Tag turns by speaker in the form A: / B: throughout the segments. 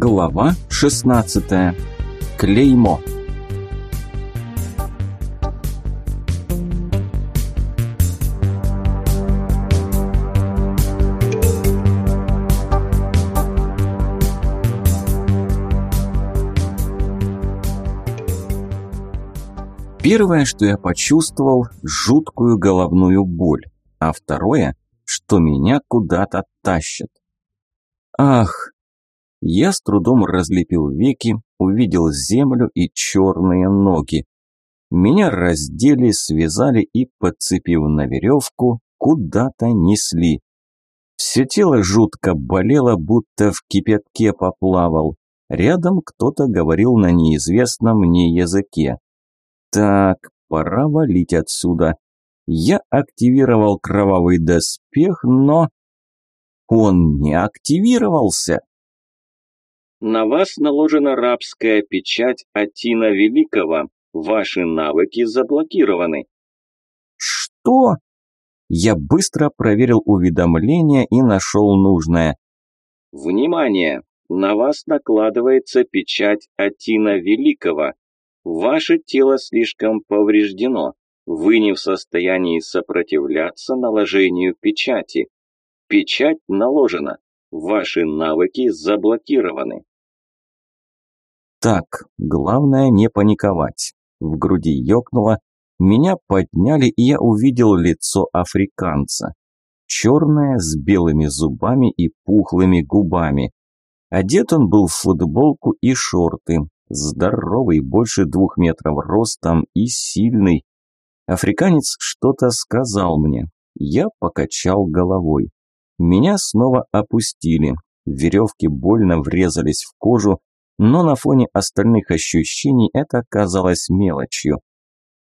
A: Глава 16. Клеймо. Первое, что я почувствовал – жуткую головную боль, а второе – что меня куда-то тащат. Ах, я с трудом разлепил веки, увидел землю и черные ноги. Меня раздели, связали и, подцепив на веревку, куда-то несли. Все тело жутко болело, будто в кипятке поплавал. Рядом кто-то говорил на неизвестном мне языке. Так, пора валить отсюда. Я активировал кровавый доспех, но... Он не активировался.
B: На вас наложена рабская печать Атина Великого. Ваши навыки заблокированы.
A: Что? Я быстро проверил уведомление и нашел нужное.
B: Внимание! На вас накладывается печать Атина Великого. Ваше тело слишком повреждено. Вы не в состоянии сопротивляться наложению печати. Печать наложена. Ваши навыки заблокированы.
A: Так, главное не паниковать. В груди ёкнуло, меня подняли, и я увидел лицо африканца. Черное, с белыми зубами и пухлыми губами. Одет он был в футболку и шорты. Здоровый, больше двух метров ростом и сильный. Африканец что-то сказал мне. Я покачал головой. Меня снова опустили. Веревки больно врезались в кожу, но на фоне остальных ощущений это казалось мелочью.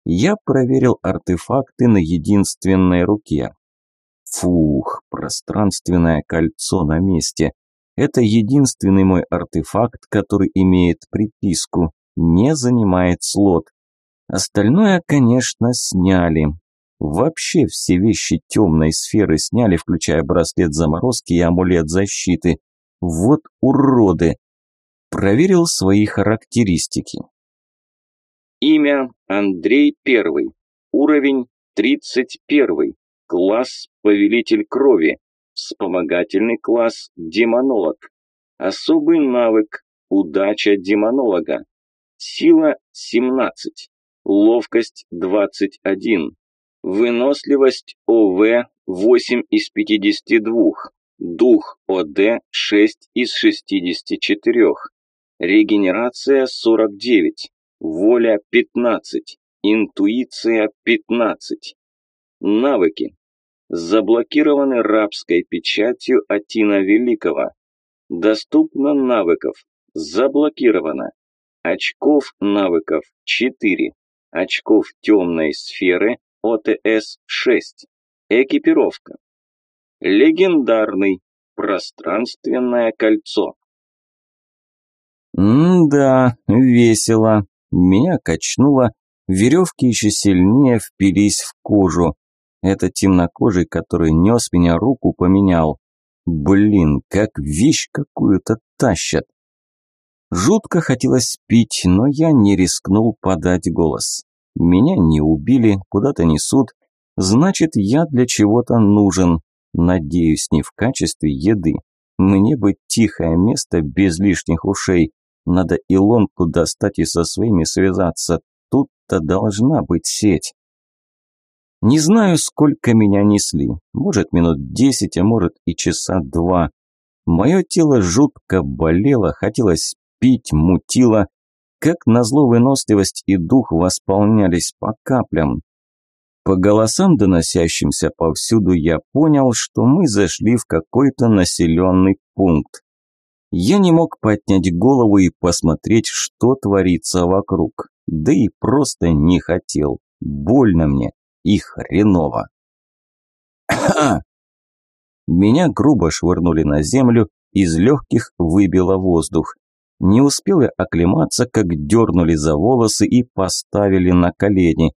A: Я проверил артефакты на единственной руке. Фух, пространственное кольцо на месте. Это единственный мой артефакт, который имеет приписку «Не занимает слот». Остальное, конечно, сняли. Вообще все вещи темной сферы сняли, включая браслет заморозки и амулет защиты. Вот уроды! Проверил свои характеристики.
B: Имя Андрей Первый. Уровень 31. Класс Повелитель Крови. Вспомогательный класс Демонолог. Особый навык Удача Демонолога. Сила 17. Ловкость 21. Выносливость ОВ 8 из 52. Дух ОД 6 из 64. Регенерация 49. Воля 15. Интуиция 15. Навыки. Заблокированы рабской печатью Атина Великого. Доступно навыков. Заблокировано. Очков навыков 4. Очков темной сферы ОТС 6. Экипировка. Легендарный. Пространственное кольцо.
A: М-да, весело. Меня качнуло, веревки еще сильнее впились в кожу. Это темнокожий, который нес меня руку, поменял. Блин, как вещь какую-то тащат. Жутко хотелось пить, но я не рискнул подать голос. Меня не убили, куда-то несут, значит, я для чего-то нужен. Надеюсь, не в качестве еды. Мне бы тихое место без лишних ушей. Надо Илонку достать и со своими связаться. Тут-то должна быть сеть. Не знаю, сколько меня несли. Может, минут десять, а может и часа два. Мое тело жутко болело, хотелось пить, мутило. Как назло выносливость и дух восполнялись по каплям. По голосам, доносящимся повсюду, я понял, что мы зашли в какой-то населенный пункт. Я не мог поднять голову и посмотреть, что творится вокруг. Да и просто не хотел. Больно мне и хреново. Меня грубо швырнули на землю, из легких выбило воздух. Не успел я оклематься, как дернули за волосы и поставили на колени.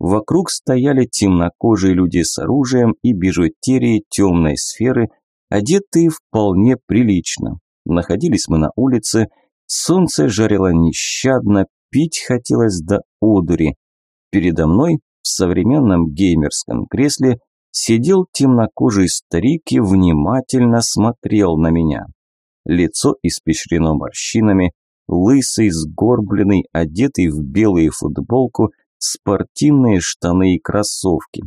A: Вокруг стояли темнокожие люди с оружием и бижутерией темной сферы, одетые вполне прилично. Находились мы на улице, солнце жарило нещадно, пить хотелось до одури. Передо мной в современном геймерском кресле сидел темнокожий старик и внимательно смотрел на меня. Лицо испещрено морщинами, лысый, сгорбленный, одетый в белую футболку, спортивные штаны и кроссовки.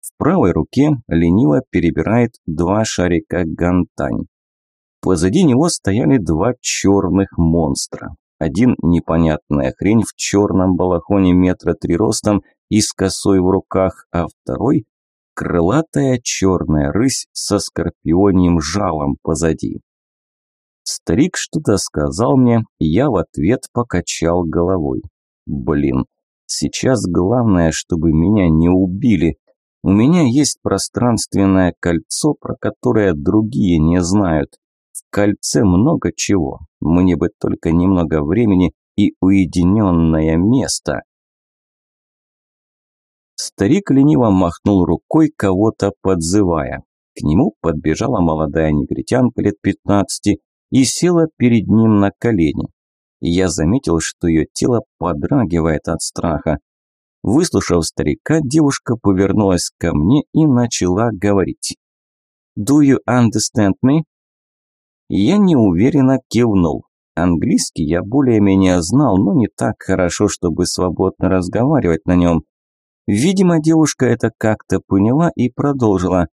A: В правой руке лениво перебирает два шарика гантань. Позади него стояли два черных монстра. Один непонятная хрень в черном балахоне метра три ростом и с косой в руках, а второй – крылатая черная рысь со скорпионьим жалом позади. Старик что-то сказал мне, я в ответ покачал головой. Блин, сейчас главное, чтобы меня не убили. У меня есть пространственное кольцо, про которое другие не знают. В кольце много чего. Мне бы только немного времени и уединенное место. Старик лениво махнул рукой, кого-то подзывая. К нему подбежала молодая негритянка лет пятнадцати и села перед ним на колени. Я заметил, что ее тело подрагивает от страха. Выслушав старика, девушка повернулась ко мне и начала говорить. «Do you understand me?» Я неуверенно кивнул. Английский я более-менее знал, но не так хорошо, чтобы свободно разговаривать на нем. Видимо, девушка это как-то поняла и продолжила.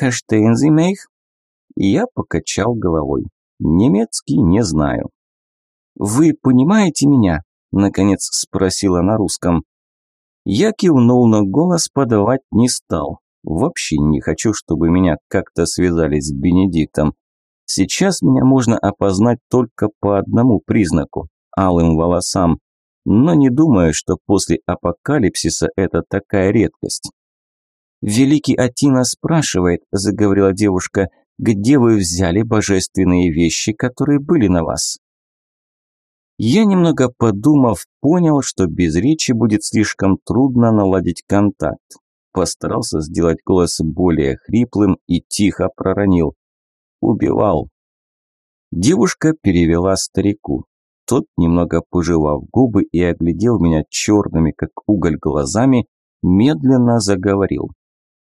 A: «Verstehen Sie mich?» Я покачал головой. Немецкий не знаю. «Вы понимаете меня?» – наконец спросила на русском. Я кивнул, но голос подавать не стал. Вообще не хочу, чтобы меня как-то связали с Бенедиктом. Сейчас меня можно опознать только по одному признаку – алым волосам но не думаю, что после апокалипсиса это такая редкость. «Великий Атина спрашивает», – заговорила девушка, – «где вы взяли божественные вещи, которые были на вас?» Я, немного подумав, понял, что без речи будет слишком трудно наладить контакт. Постарался сделать голос более хриплым и тихо проронил. «Убивал». Девушка перевела старику. Тот, немного пожевав губы и оглядел меня черными, как уголь, глазами, медленно заговорил.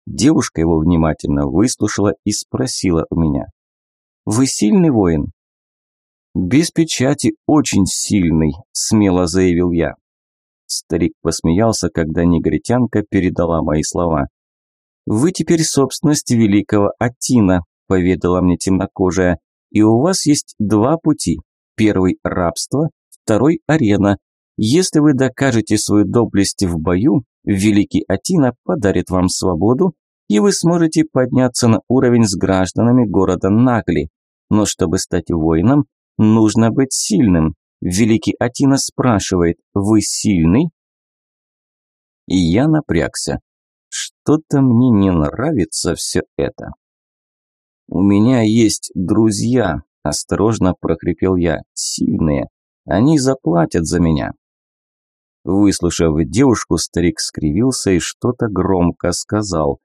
A: Девушка его внимательно выслушала и спросила у меня. «Вы сильный воин?» «Без печати очень сильный», – смело заявил я. Старик посмеялся, когда негритянка передала мои слова. «Вы теперь собственность великого Атина», – поведала мне темнокожая, – «и у вас есть два пути Первый – рабство, второй – арена. Если вы докажете свою доблесть в бою, Великий Атина подарит вам свободу, и вы сможете подняться на уровень с гражданами города Нагли. Но чтобы стать воином, нужно быть сильным. Великий Атина спрашивает, вы сильный? И я напрягся. Что-то мне не нравится все это. У меня есть друзья, Осторожно прокрепел я. Сильные. Они заплатят за меня. Выслушав девушку, старик скривился и что-то громко сказал.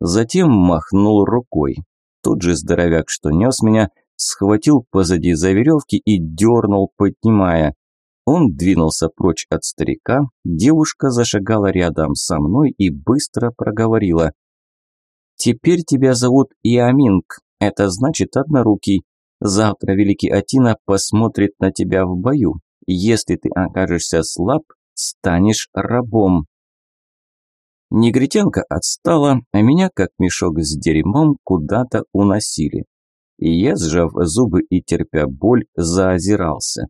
A: Затем махнул рукой. Тот же здоровяк, что нес меня, схватил позади за веревки и дернул, поднимая. Он двинулся прочь от старика, девушка зашагала рядом со мной и быстро проговорила. «Теперь тебя зовут Иаминг, это значит однорукий. Завтра Великий Атина посмотрит на тебя в бою. Если ты окажешься слаб, станешь рабом. Негритянка отстала, а меня, как мешок с дерьмом, куда-то уносили. И я, сжав зубы и терпя боль, заозирался.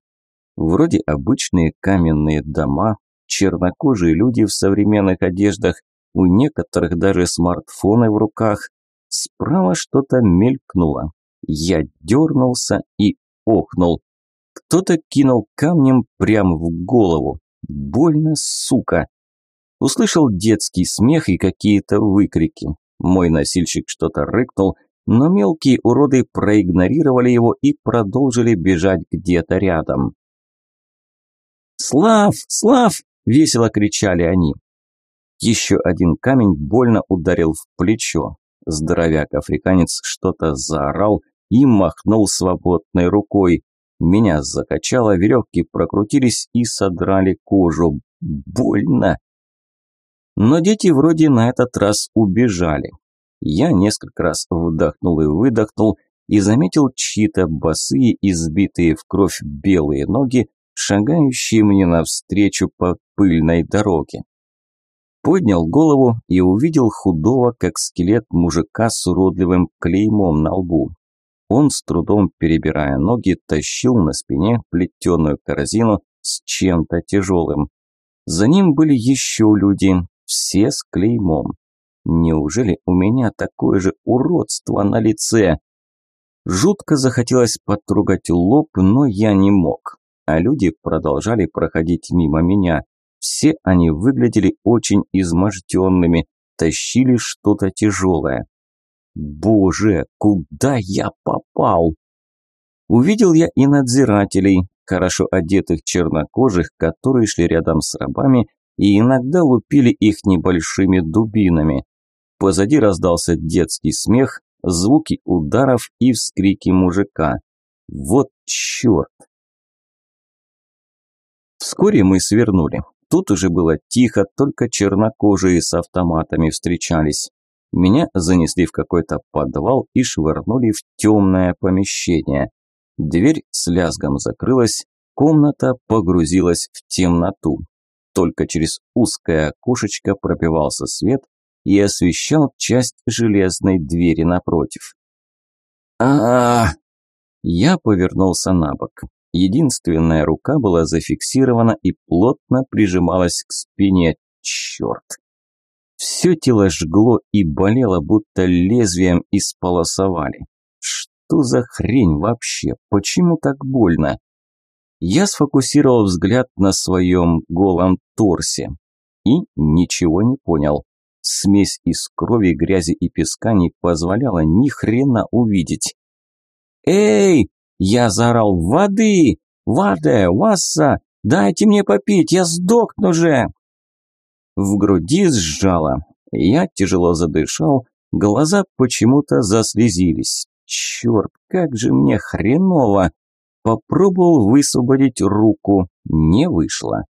A: Вроде обычные каменные дома, чернокожие люди в современных одеждах, у некоторых даже смартфоны в руках. Справа что-то мелькнуло. Я дернулся и охнул. Кто-то кинул камнем прямо в голову. Больно, сука. Услышал детский смех и какие-то выкрики. Мой носильщик что-то рыкнул, но мелкие уроды проигнорировали его и продолжили бежать где-то рядом. «Слав! Слав!» – весело кричали они. Еще один камень больно ударил в плечо. Здоровяк-африканец что-то заорал, и махнул свободной рукой. Меня закачало, веревки прокрутились и содрали кожу. Больно. Но дети вроде на этот раз убежали. Я несколько раз вдохнул и выдохнул и заметил чьи-то босые, избитые в кровь белые ноги, шагающие мне навстречу по пыльной дороге. Поднял голову и увидел худого, как скелет мужика с уродливым клеймом на лбу. Он, с трудом перебирая ноги, тащил на спине плетеную корзину с чем-то тяжелым. За ним были еще люди, все с клеймом. Неужели у меня такое же уродство на лице? Жутко захотелось потрогать лоб, но я не мог. А люди продолжали проходить мимо меня. Все они выглядели очень изможденными, тащили что-то тяжелое. Боже, куда я попал? Увидел я и надзирателей, хорошо одетых чернокожих, которые шли рядом с рабами и иногда лупили их небольшими дубинами. Позади раздался детский смех, звуки ударов и вскрики мужика. Вот черт! Вскоре мы свернули. Тут уже было тихо, только чернокожие с автоматами встречались. Меня занесли в какой-то подвал и швырнули в темное помещение. Дверь с лязгом закрылась, комната погрузилась в темноту только через узкое окошечко пробивался свет и освещал часть железной двери напротив. а, -а, -а Я повернулся на бок. Единственная рука была зафиксирована и плотно прижималась к спине. Черт! Все тело жгло и болело, будто лезвием исполосовали. Что за хрень вообще? Почему так больно? Я сфокусировал взгляд на своем голом торсе и ничего не понял. Смесь из крови, грязи и песка не позволяла ни хрена увидеть. «Эй!» – я заорал. «Воды! Вода! Васса! Дайте мне попить, я сдохну же!» В груди сжало. Я тяжело задышал, глаза почему-то заслезились. Черт, как же мне хреново! Попробовал высвободить руку, не вышло.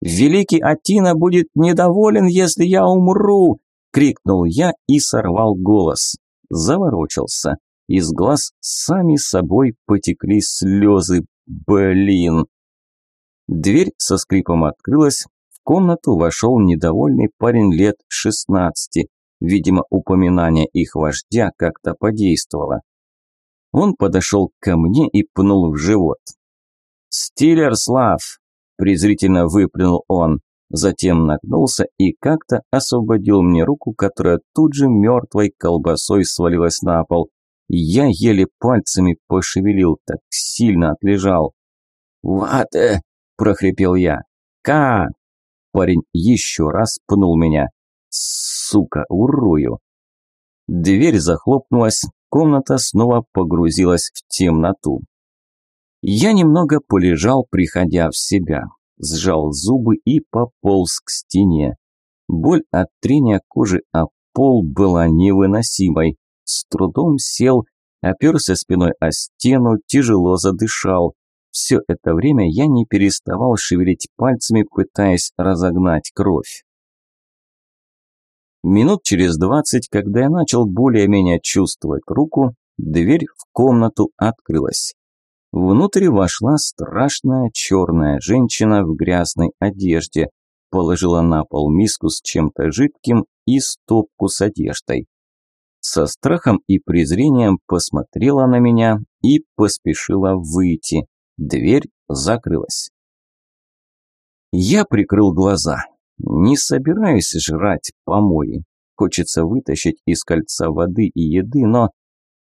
A: «Великий Атина будет недоволен, если я умру!» – крикнул я и сорвал голос. Заворочился. Из глаз сами собой потекли слезы. Блин! Дверь со скрипом открылась. Комнату вошел недовольный парень лет шестнадцати. Видимо, упоминание их вождя как-то подействовало. Он подошел ко мне и пнул в живот. «Стиллер Слав!» – презрительно выплюнул он. Затем нагнулся и как-то освободил мне руку, которая тут же мертвой колбасой свалилась на пол. Я еле пальцами пошевелил, так сильно отлежал. «Вате!» – прохрипел я. «Ка!» Парень еще раз пнул меня. «Сука, урою!» Дверь захлопнулась, комната снова погрузилась в темноту. Я немного полежал, приходя в себя, сжал зубы и пополз к стене. Боль от трения кожи о пол была невыносимой. С трудом сел, оперся спиной о стену, тяжело задышал. Все это время я не переставал шевелить пальцами, пытаясь разогнать кровь. Минут через двадцать, когда я начал более-менее чувствовать руку, дверь в комнату открылась. Внутрь вошла страшная черная женщина в грязной одежде, положила на пол миску с чем-то жидким и стопку с одеждой. Со страхом и презрением посмотрела на меня и поспешила выйти. Дверь закрылась. Я прикрыл глаза. Не собираюсь жрать помои. Хочется вытащить из кольца воды и еды, но...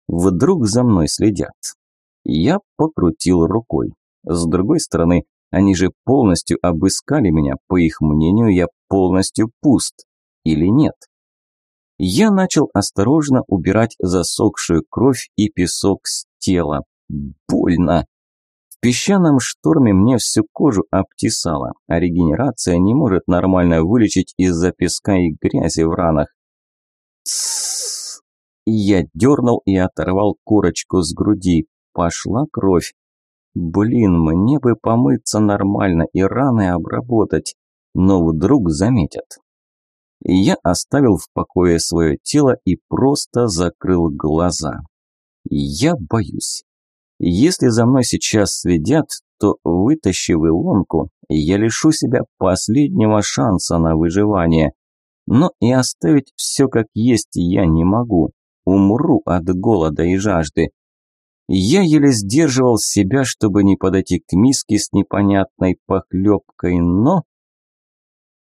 A: Вдруг за мной следят. Я покрутил рукой. С другой стороны, они же полностью обыскали меня. По их мнению, я полностью пуст. Или нет? Я начал осторожно убирать засохшую кровь и песок с тела. Больно. В песчаном шторме мне всю кожу обтесало, а регенерация не может нормально вылечить из-за песка и грязи в ранах. Тссс. Я дернул и оторвал корочку с груди. Пошла кровь. Блин, мне бы помыться нормально и раны обработать, но вдруг заметят. Я оставил в покое свое тело и просто закрыл глаза. Я боюсь. Если за мной сейчас следят, то, вытащив илонку, я лишу себя последнего шанса на выживание. Но и оставить все как есть я не могу. Умру от голода и жажды. Я еле сдерживал себя, чтобы не подойти к миске с непонятной похлебкой, но...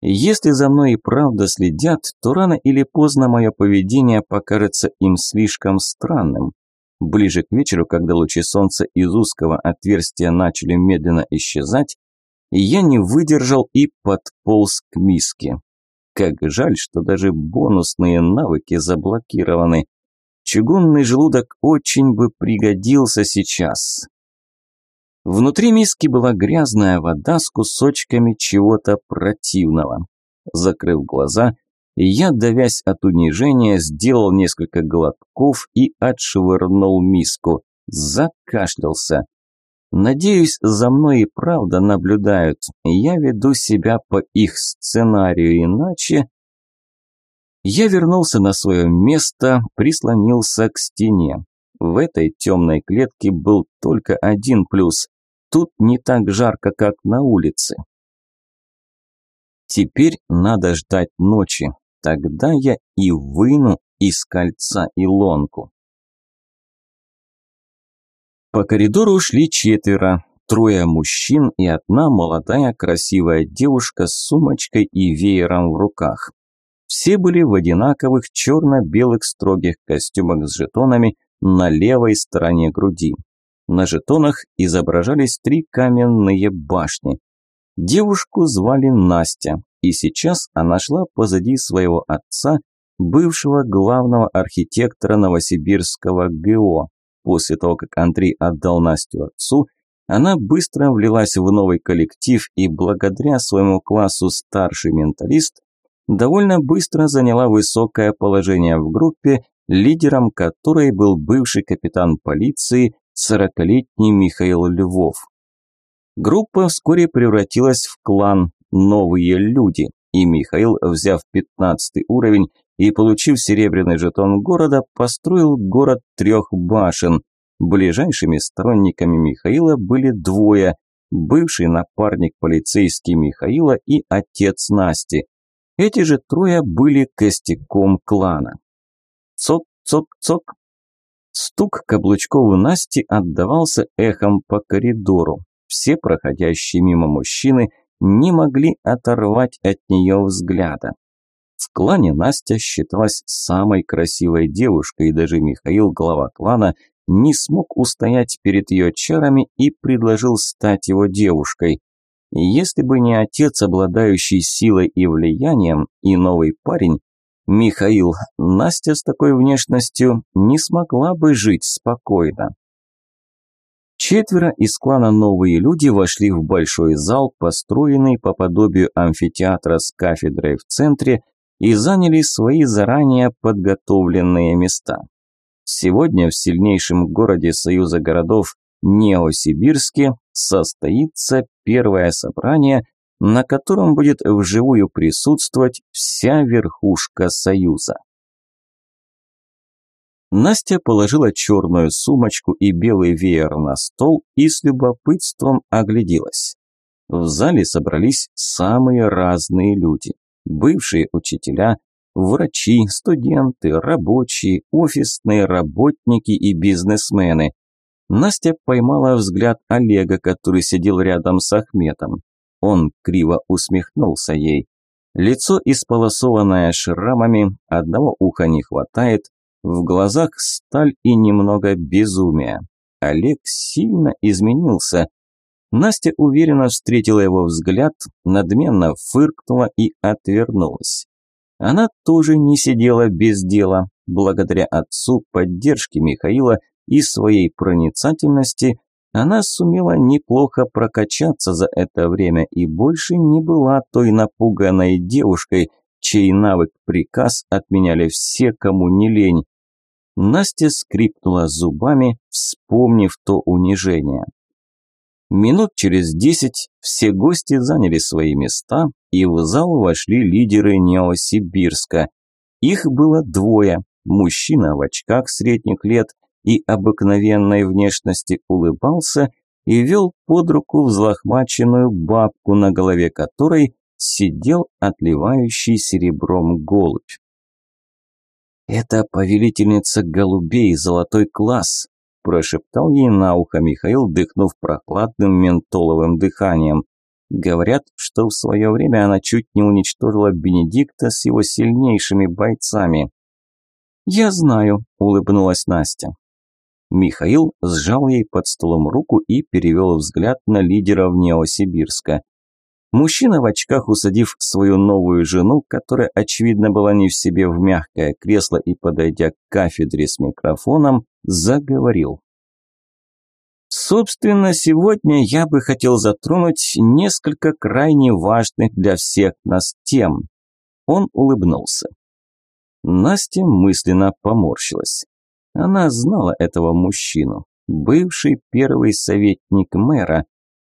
A: Если за мной и правда следят, то рано или поздно мое поведение покажется им слишком странным. Ближе к вечеру, когда лучи солнца из узкого отверстия начали медленно исчезать, я не выдержал и подполз к миске. Как жаль, что даже бонусные навыки заблокированы. Чугунный желудок очень бы пригодился сейчас. Внутри миски была грязная вода с кусочками чего-то противного. Закрыв глаза, я, давясь от унижения, сделал несколько глотков и отшвырнул миску. Закашлялся. Надеюсь, за мной и правда наблюдают. Я веду себя по их сценарию, иначе... Я вернулся на свое место, прислонился к стене. В этой темной клетке был только один плюс. Тут не так жарко, как на улице. Теперь надо ждать ночи. Тогда я и выну из кольца илонку. По коридору шли четверо. Трое мужчин и одна молодая красивая девушка с сумочкой и веером в руках. Все были в одинаковых черно-белых строгих костюмах с жетонами на левой стороне груди. На жетонах изображались три каменные башни. Девушку звали Настя, и сейчас она шла позади своего отца, бывшего главного архитектора Новосибирского ГО. После того, как Андрей отдал Настю отцу, она быстро влилась в новый коллектив и благодаря своему классу старший менталист довольно быстро заняла высокое положение в группе, лидером которой был бывший капитан полиции, сорокалетний Михаил Львов. Группа вскоре превратилась в клан «Новые люди», и Михаил, взяв 15 уровень и получив серебряный жетон города, построил город трех башен. Ближайшими сторонниками Михаила были двое – бывший напарник полицейский Михаила и отец Насти. Эти же трое были костяком клана. Цок-цок-цок. Стук каблучков Насти отдавался эхом по коридору. Все проходящие мимо мужчины не могли оторвать от нее взгляда. В клане Настя считалась самой красивой девушкой, и даже Михаил, глава клана, не смог устоять перед ее чарами и предложил стать его девушкой. Если бы не отец, обладающий силой и влиянием, и новый парень, Михаил, Настя с такой внешностью не смогла бы жить спокойно. Четверо из клана «Новые люди» вошли в большой зал, построенный по подобию амфитеатра с кафедрой в центре, и заняли свои заранее подготовленные места. Сегодня в сильнейшем городе Союза городов Неосибирске состоится первое собрание, на котором будет вживую присутствовать вся верхушка Союза. Настя положила черную сумочку и белый веер на стол и с любопытством огляделась. В зале собрались самые разные люди. Бывшие учителя, врачи, студенты, рабочие, офисные работники и бизнесмены. Настя поймала взгляд Олега, который сидел рядом с Ахметом. Он криво усмехнулся ей. Лицо исполосованное шрамами, одного уха не хватает, в глазах сталь и немного безумия. Олег сильно изменился. Настя уверенно встретила его взгляд, надменно фыркнула и отвернулась. Она тоже не сидела без дела. Благодаря отцу, поддержке Михаила и своей проницательности она сумела неплохо прокачаться за это время и больше не была той напуганной девушкой, чей навык приказ отменяли все, кому не лень. Настя скрипнула зубами, вспомнив то унижение. Минут через десять все гости заняли свои места, и в зал вошли лидеры Неосибирска. Их было двое. Мужчина в очках средних лет и обыкновенной внешности улыбался и вел под руку взлохмаченную бабку, на голове которой сидел отливающий серебром голубь. «Это повелительница голубей, золотой класс», – прошептал ей на ухо Михаил, дыхнув прохладным ментоловым дыханием. Говорят, что в свое время она чуть не уничтожила Бенедикта с его сильнейшими бойцами. «Я знаю», – улыбнулась Настя. Михаил сжал ей под столом руку и перевел взгляд на лидеров Неосибирска. Мужчина в очках, усадив свою новую жену, которая, очевидно, была не в себе в мягкое кресло и, подойдя к кафедре с микрофоном, заговорил. Собственно, сегодня я бы хотел затронуть несколько крайне важных для всех нас тем. Он улыбнулся. Настя мысленно поморщилась. Она знала этого мужчину, бывший первый советник мэра,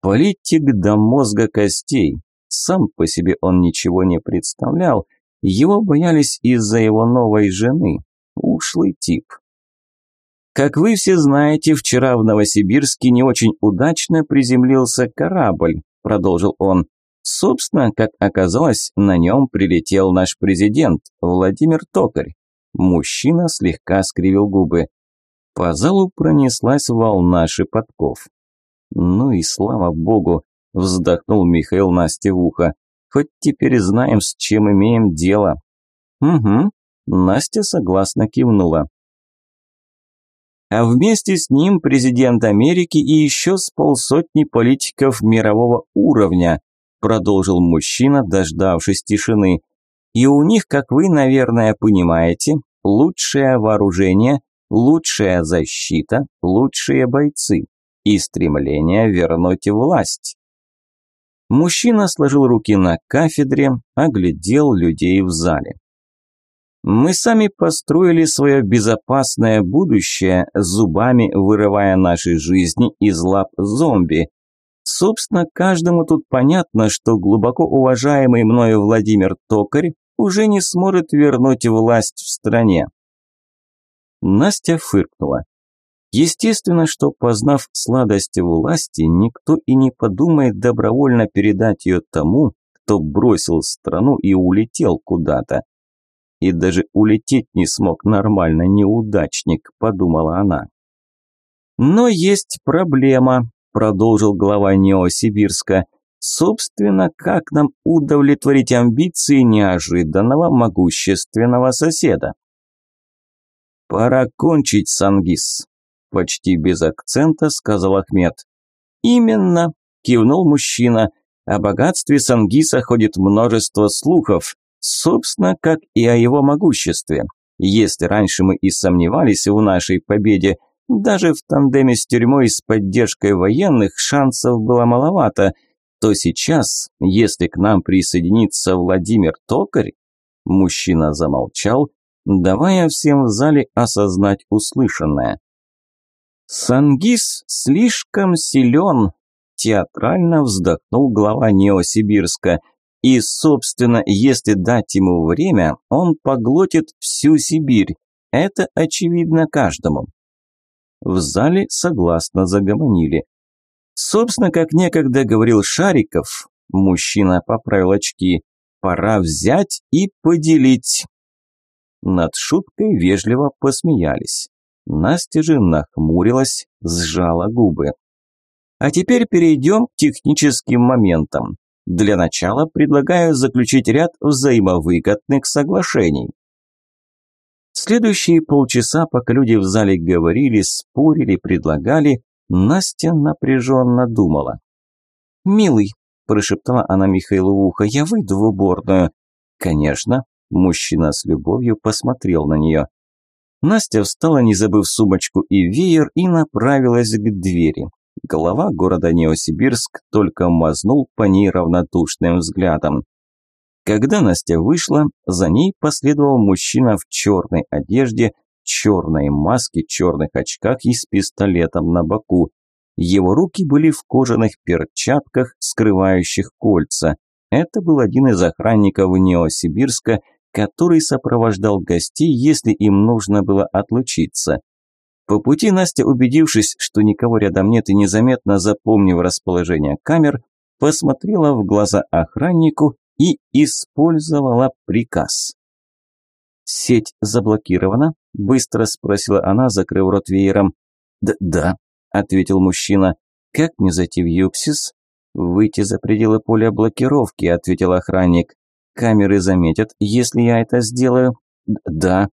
A: Политик до мозга костей. Сам по себе он ничего не представлял, его боялись из-за его новой жены. Ушлый тип. Как вы все знаете, вчера в Новосибирске не очень удачно приземлился корабль, продолжил он. Собственно, как оказалось, на нем прилетел наш президент, Владимир Токарь. Мужчина слегка скривил губы. По залу пронеслась волна шепотков. «Ну и слава богу!» – вздохнул Михаил Насте в ухо. «Хоть теперь знаем, с чем имеем дело». «Угу», – Настя согласно кивнула. А вместе с ним президент Америки и еще с полсотни политиков мирового уровня, продолжил мужчина, дождавшись тишины. И у них, как вы, наверное, понимаете, лучшее вооружение, лучшая защита, лучшие бойцы и стремление вернуть власть. Мужчина сложил руки на кафедре, оглядел людей в зале. Мы сами построили свое безопасное будущее, зубами вырывая наши жизни из лап зомби. Собственно, каждому тут понятно, что глубоко уважаемый мною Владимир Токарь уже не сможет вернуть власть в стране. Настя фыркнула. Естественно, что, познав сладости власти, никто и не подумает добровольно передать ее тому, кто бросил страну и улетел куда-то. И даже улететь не смог нормально неудачник, подумала она. Но есть проблема, продолжил глава Неосибирска. Собственно, как нам удовлетворить амбиции неожиданного могущественного соседа? Пора кончить, Сангис, Почти без акцента сказал Ахмед. Именно, кивнул мужчина. О богатстве Сангиса ходит множество слухов, собственно, как и о его могуществе. Если раньше мы и сомневались в нашей победе, даже в тандеме с тюрьмой с поддержкой военных шансов было маловато, то сейчас, если к нам присоединится Владимир Токарь, мужчина замолчал, давая всем в зале осознать услышанное. «Сангис слишком силен», – театрально вздохнул глава Неосибирска. «И, собственно, если дать ему время, он поглотит всю Сибирь. Это очевидно каждому». В зале согласно загомонили. Собственно, как некогда говорил Шариков, мужчина поправил очки, пора взять и поделить. Над шуткой вежливо посмеялись. Настя же нахмурилась, сжала губы. А теперь перейдем к техническим моментам. Для начала предлагаю заключить ряд взаимовыгодных соглашений. Следующие полчаса, пока люди в зале говорили, спорили, предлагали, Настя напряженно думала. «Милый», – прошептала она Михаилу в ухо, – «я выйду в уборную». «Конечно», – мужчина с любовью посмотрел на нее. Настя встала, не забыв сумочку и веер, и направилась к двери. Глава города Неосибирск только мазнул по ней равнодушным взглядом. Когда Настя вышла, за ней последовал мужчина в черной одежде, черной маске, черных очках и с пистолетом на боку. Его руки были в кожаных перчатках, скрывающих кольца. Это был один из охранников Неосибирска, который сопровождал гостей, если им нужно было отлучиться. По пути Настя, убедившись, что никого рядом нет и незаметно запомнив расположение камер, посмотрела в глаза охраннику и использовала приказ. «Сеть заблокирована?» – быстро спросила она, закрыв рот веером. «Да, да», – ответил мужчина. «Как мне зайти в Юпсис?» «Выйти за пределы поля блокировки», – ответил охранник. «Камеры заметят, если я это сделаю?» «Да».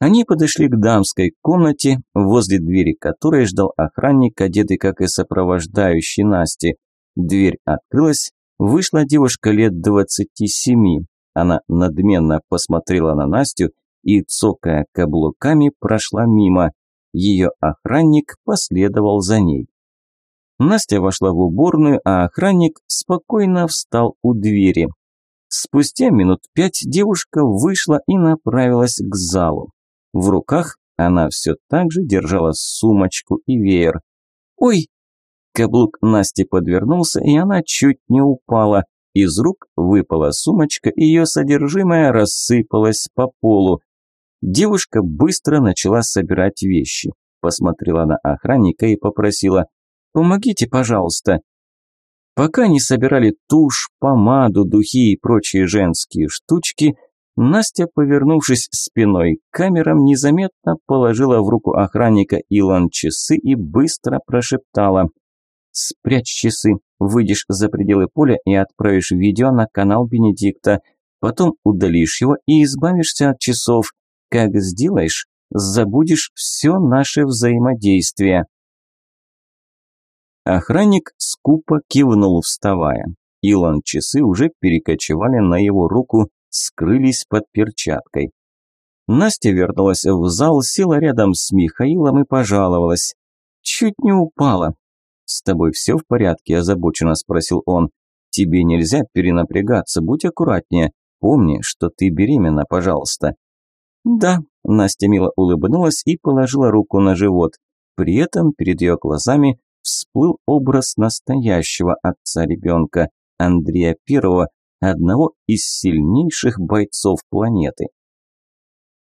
A: Они подошли к дамской комнате, возле двери которой ждал охранник, одетый как и сопровождающий Насти. Дверь открылась, вышла девушка лет двадцати семи. Она надменно посмотрела на Настю и, цокая каблуками, прошла мимо. Ее охранник последовал за ней. Настя вошла в уборную, а охранник спокойно встал у двери. Спустя минут пять девушка вышла и направилась к залу. В руках она все так же держала сумочку и веер. «Ой!» Каблук Насти подвернулся, и она чуть не упала. Из рук выпала сумочка, и ее содержимое рассыпалось по полу. Девушка быстро начала собирать вещи. Посмотрела на охранника и попросила «Помогите, пожалуйста». Пока не собирали тушь, помаду, духи и прочие женские штучки, Настя, повернувшись спиной к камерам, незаметно положила в руку охранника Илон часы и быстро прошептала «Спрячь часы, выйдешь за пределы поля и отправишь видео на канал Бенедикта. Потом удалишь его и избавишься от часов. Как сделаешь, забудешь все наше взаимодействие». Охранник скупо кивнул, вставая. Илон часы уже перекочевали на его руку, скрылись под перчаткой. Настя вернулась в зал, села рядом с Михаилом и пожаловалась. Чуть не упала. «С тобой все в порядке?» – озабоченно спросил он. «Тебе нельзя перенапрягаться, будь аккуратнее. Помни, что ты беременна, пожалуйста». «Да», – Настя мило улыбнулась и положила руку на живот. При этом перед ее глазами всплыл образ настоящего отца ребенка, Андрея Первого, одного из сильнейших бойцов планеты.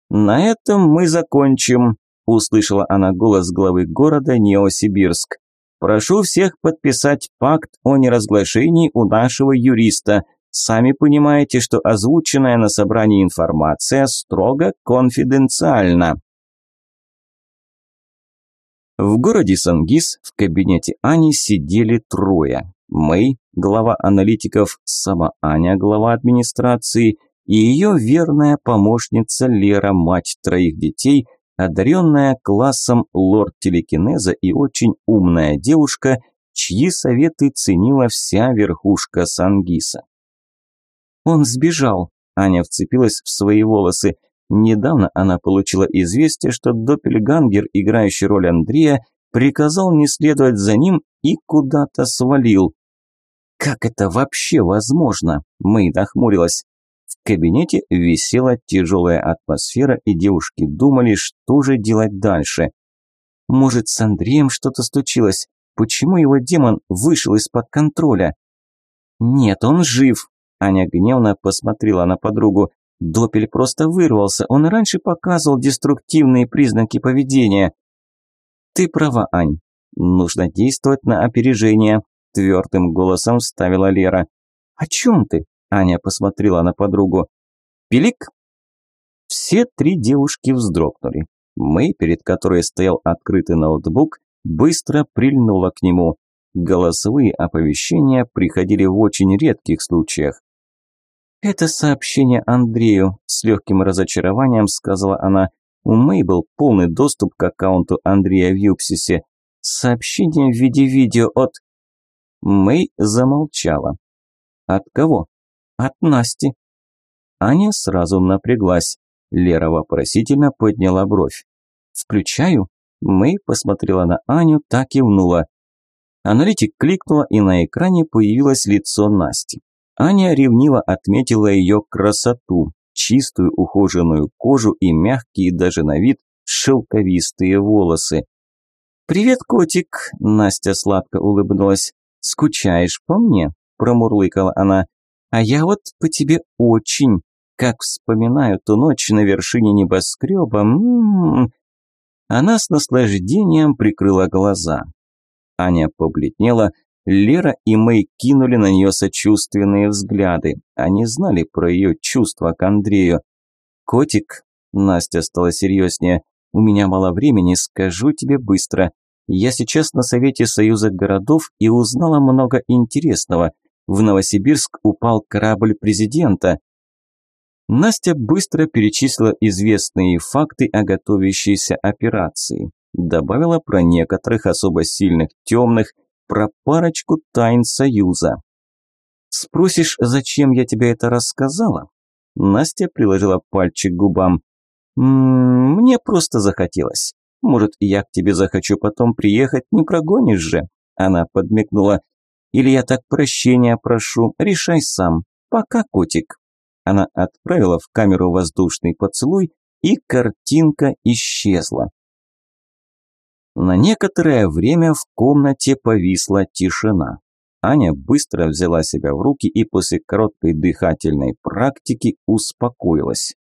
A: «На этом мы закончим», – услышала она голос главы города Неосибирск. «Прошу всех подписать пакт о неразглашении у нашего юриста. Сами понимаете, что озвученная на собрании информация строго конфиденциальна». В городе Сангис в кабинете Ани сидели трое. Мэй, глава аналитиков, сама Аня, глава администрации, и ее верная помощница Лера, мать троих детей, одаренная классом лорд телекинеза и очень умная девушка, чьи советы ценила вся верхушка Сангиса. «Он сбежал», – Аня вцепилась в свои волосы. Недавно она получила известие, что Доппельгангер, играющий роль Андрея, приказал не следовать за ним и куда-то свалил. Как это вообще возможно? Мэй нахмурилась. В кабинете висела тяжелая атмосфера, и девушки думали, что же делать дальше. Может, с Андреем что-то случилось? Почему его демон вышел из-под контроля? Нет, он жив. Аня гневно посмотрела на подругу. Допель просто вырвался, он раньше показывал деструктивные признаки поведения. Ты права, Ань. Нужно действовать на опережение твердым голосом вставила Лера. «О чем ты?» – Аня посмотрела на подругу. «Пилик?» Все три девушки вздрогнули. Мэй, перед которой стоял открытый ноутбук, быстро прильнула к нему. Голосовые оповещения приходили в очень редких случаях. «Это сообщение Андрею», – с легким разочарованием сказала она. У Мэй полный доступ к аккаунту Андрея в Юпсисе. Сообщение в виде видео от... Мэй замолчала. От кого? От Насти. Аня сразу напряглась. Лера вопросительно подняла бровь. «Включаю?» Мэй посмотрела на Аню, так и внула. Аналитик кликнула, и на экране появилось лицо Насти. Аня ревниво отметила ее красоту. чистую ухоженную кожу и мягкие даже на вид шелковистые волосы. «Привет, котик!» – Настя сладко улыбнулась. «Скучаешь по мне?» – промурлыкала она. «А я вот по тебе очень. Как вспоминаю ту ночь на вершине небоскреба. М -м -м. Она с наслаждением прикрыла глаза. Аня побледнела, Лера и Мэй кинули на нее сочувственные взгляды. Они знали про ее чувства к Андрею. «Котик», – Настя стала серьезнее, – «у меня мало времени, скажу тебе быстро. Я сейчас на Совете Союза городов и узнала много интересного. В Новосибирск упал корабль президента. Настя быстро перечислила известные факты о готовящейся операции. Добавила про некоторых особо сильных темных, про парочку тайн Союза. «Спросишь, зачем я тебе это рассказала?» Настя приложила пальчик к губам. «М-м, «Мне просто захотелось. Может, я к тебе захочу потом приехать, не прогонишь же?» Она подмигнула. «Или я так прощения прошу, решай сам. Пока, котик». Она отправила в камеру воздушный поцелуй, и картинка исчезла. На некоторое время в комнате повисла тишина. Аня быстро взяла себя в руки и после короткой дыхательной практики успокоилась.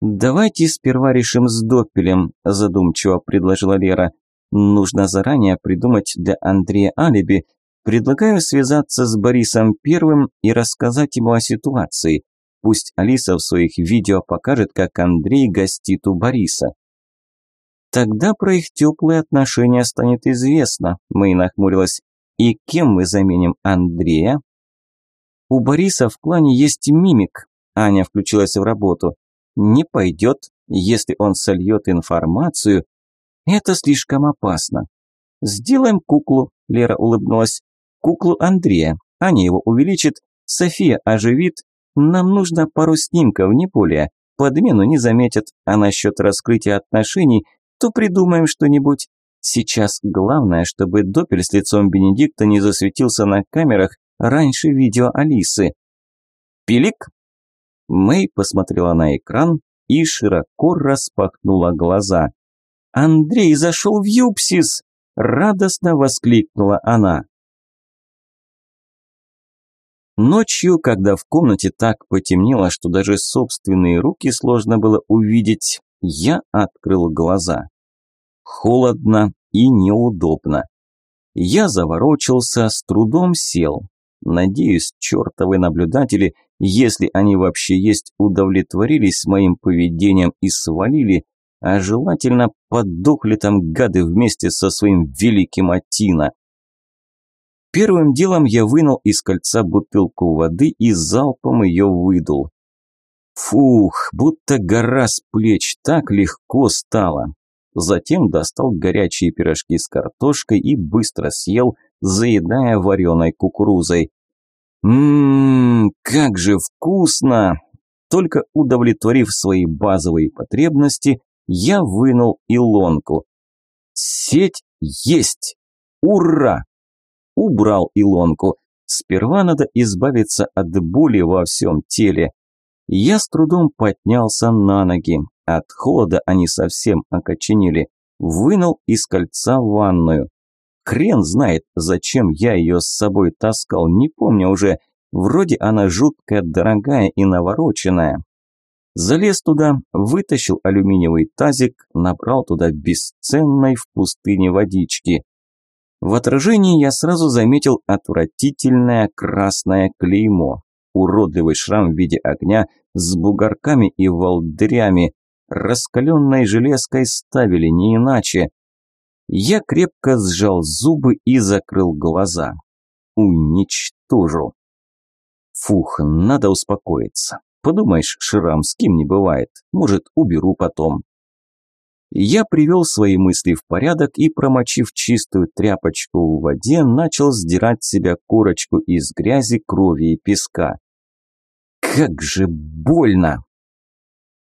A: «Давайте сперва решим с Доппелем», – задумчиво предложила Лера. «Нужно заранее придумать для Андрея алиби. Предлагаю связаться с Борисом Первым и рассказать ему о ситуации. Пусть Алиса в своих видео покажет, как Андрей гостит у Бориса». «Тогда про их теплые отношения станет известно», – Мэй нахмурилась. «И кем мы заменим Андрея?» «У Бориса в клане есть мимик», – Аня включилась в работу не пойдет, если он сольет информацию. Это слишком опасно. Сделаем куклу, Лера улыбнулась. Куклу Андрея. Аня его увеличит, София оживит. Нам нужно пару снимков, не более. Подмену не заметят, а насчет раскрытия отношений, то придумаем что-нибудь. Сейчас главное, чтобы Допель с лицом Бенедикта не засветился на камерах раньше видео Алисы. Пилик Мэй посмотрела на экран и широко распахнула глаза. «Андрей зашел в Юпсис!» – радостно воскликнула она. Ночью, когда в комнате так потемнело, что даже собственные руки сложно было увидеть, я открыл глаза. Холодно и неудобно. Я заворочился, с трудом сел. Надеюсь, чертовы наблюдатели, если они вообще есть, удовлетворились моим поведением и свалили, а желательно подохли там гады вместе со своим великим Атина. Первым делом я вынул из кольца бутылку воды и залпом ее выдул. Фух, будто гора с плеч, так легко стало. Затем достал горячие пирожки с картошкой и быстро съел, заедая вареной кукурузой. Ммм, как же вкусно! Только удовлетворив свои базовые потребности, я вынул илонку. Сеть есть! Ура! Убрал илонку. Сперва надо избавиться от боли во всем теле. Я с трудом поднялся на ноги. От холода они совсем окоченели. Вынул из кольца ванную. Хрен знает, зачем я ее с собой таскал, не помню уже. Вроде она жуткая, дорогая и навороченная. Залез туда, вытащил алюминиевый тазик, набрал туда бесценной в пустыне водички. В отражении я сразу заметил отвратительное красное клеймо. Уродливый шрам в виде огня с бугорками и волдырями. Раскаленной железкой ставили, не иначе. Я крепко сжал зубы и закрыл глаза. Уничтожу. Фух, надо успокоиться. Подумаешь, Шрам с кем не бывает. Может, уберу потом. Я привел свои мысли в порядок и, промочив чистую тряпочку в воде, начал сдирать себя курочку из грязи, крови и песка. Как же больно!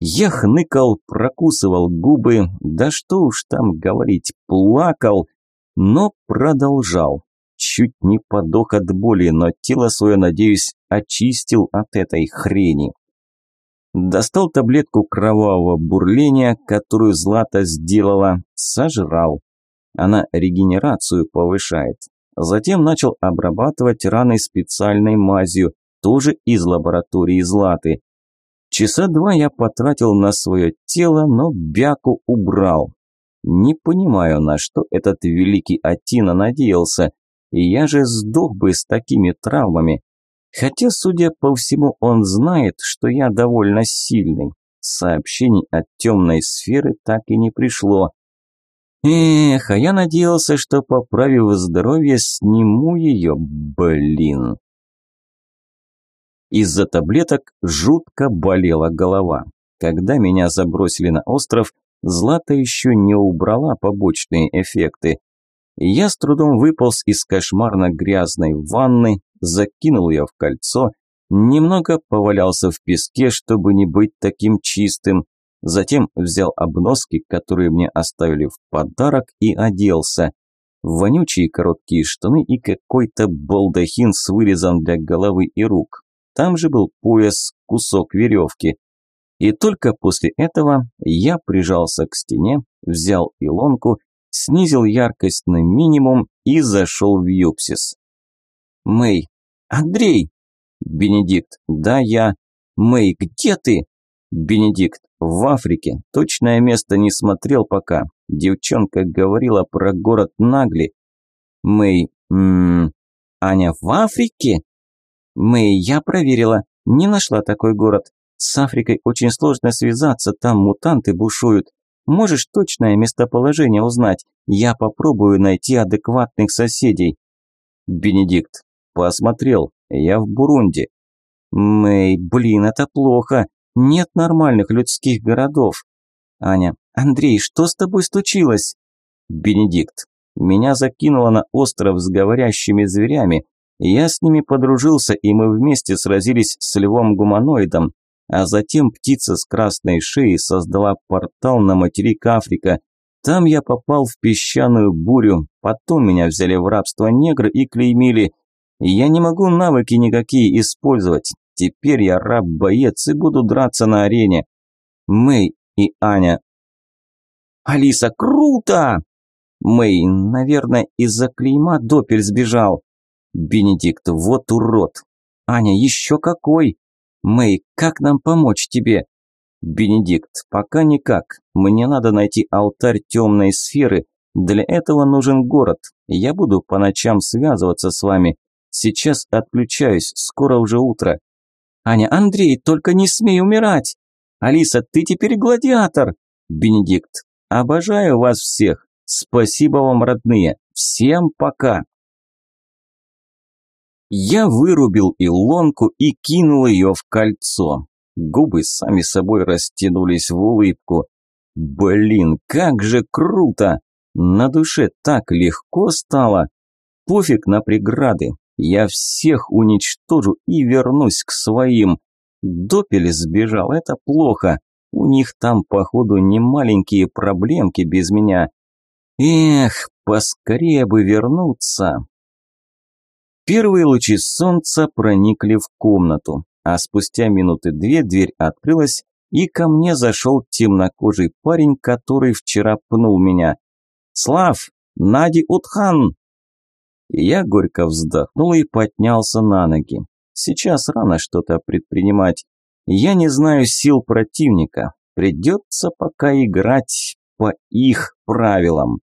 A: Я хныкал, прокусывал губы, да что уж там говорить, плакал, но продолжал. Чуть не подох от боли, но тело свое, надеюсь, очистил от этой хрени. Достал таблетку кровавого бурления, которую Злата сделала, сожрал. Она регенерацию повышает. Затем начал обрабатывать раны специальной мазью, тоже из лаборатории Златы. Часа два я потратил на свое тело, но бяку убрал. Не понимаю, на что этот великий Атина надеялся. Я же сдох бы с такими травмами. Хотя, судя по всему, он знает, что я довольно сильный. Сообщений от темной сферы так и не пришло. Эх, а я надеялся, что, поправив здоровье, сниму ее, блин. Из-за таблеток жутко болела голова. Когда меня забросили на остров, Злата еще не убрала побочные эффекты. Я с трудом выполз из кошмарно-грязной ванны, закинул ее в кольцо, немного повалялся в песке, чтобы не быть таким чистым, затем взял обноски, которые мне оставили в подарок, и оделся. Вонючие короткие штаны и какой-то балдахин с вырезом для головы и рук. Там же был пояс, кусок веревки. И только после этого я прижался к стене, взял илонку снизил яркость на минимум и зашел в юпсис. Мэй. Андрей. Бенедикт. Да, я. Мэй, где ты? Бенедикт. В Африке. Точное место не смотрел пока. Девчонка говорила про город Нагли. Мэй. М -м, Аня в Африке? Мэй, я проверила. Не нашла такой город. С Африкой очень сложно связаться, там мутанты бушуют. Можешь точное местоположение узнать? Я попробую найти адекватных соседей. Бенедикт. Посмотрел. Я в Бурунди. Мэй, блин, это плохо. Нет нормальных людских городов. Аня. Андрей, что с тобой случилось? Бенедикт. Меня закинуло на остров с говорящими зверями. Я с ними подружился, и мы вместе сразились с львом-гуманоидом. А затем птица с красной шеей создала портал на материк Африка. Там я попал в песчаную бурю, потом меня взяли в рабство негры и клеймили. Я не могу навыки никакие использовать. Теперь я раб-боец и буду драться на арене. Мэй и Аня. Алиса, круто! Мэй, наверное, из-за клейма Допель сбежал. Бенедикт, вот урод. Аня, еще какой? Мэй, как нам помочь тебе? Бенедикт, пока никак. Мне надо найти алтарь темной сферы. Для этого нужен город. Я буду по ночам связываться с вами. Сейчас отключаюсь, скоро уже утро. Аня, Андрей, только не смей умирать. Алиса, ты теперь гладиатор. Бенедикт, обожаю вас всех. Спасибо вам, родные. Всем пока. Я вырубил илонку и кинул ее в кольцо. Губы сами собой растянулись в улыбку. Блин, как же круто! На душе так легко стало. Пофиг на преграды. Я всех уничтожу и вернусь к своим. Допель сбежал, это плохо. У них там, походу, не маленькие проблемки без меня. Эх, поскорее бы вернуться. Первые лучи солнца проникли в комнату, а спустя минуты две дверь открылась, и ко мне зашел темнокожий парень, который вчера пнул меня. «Слав! Нади Утхан!» Я горько вздохнул и поднялся на ноги. Сейчас рано что-то предпринимать. Я не знаю сил противника. Придется пока играть по их правилам.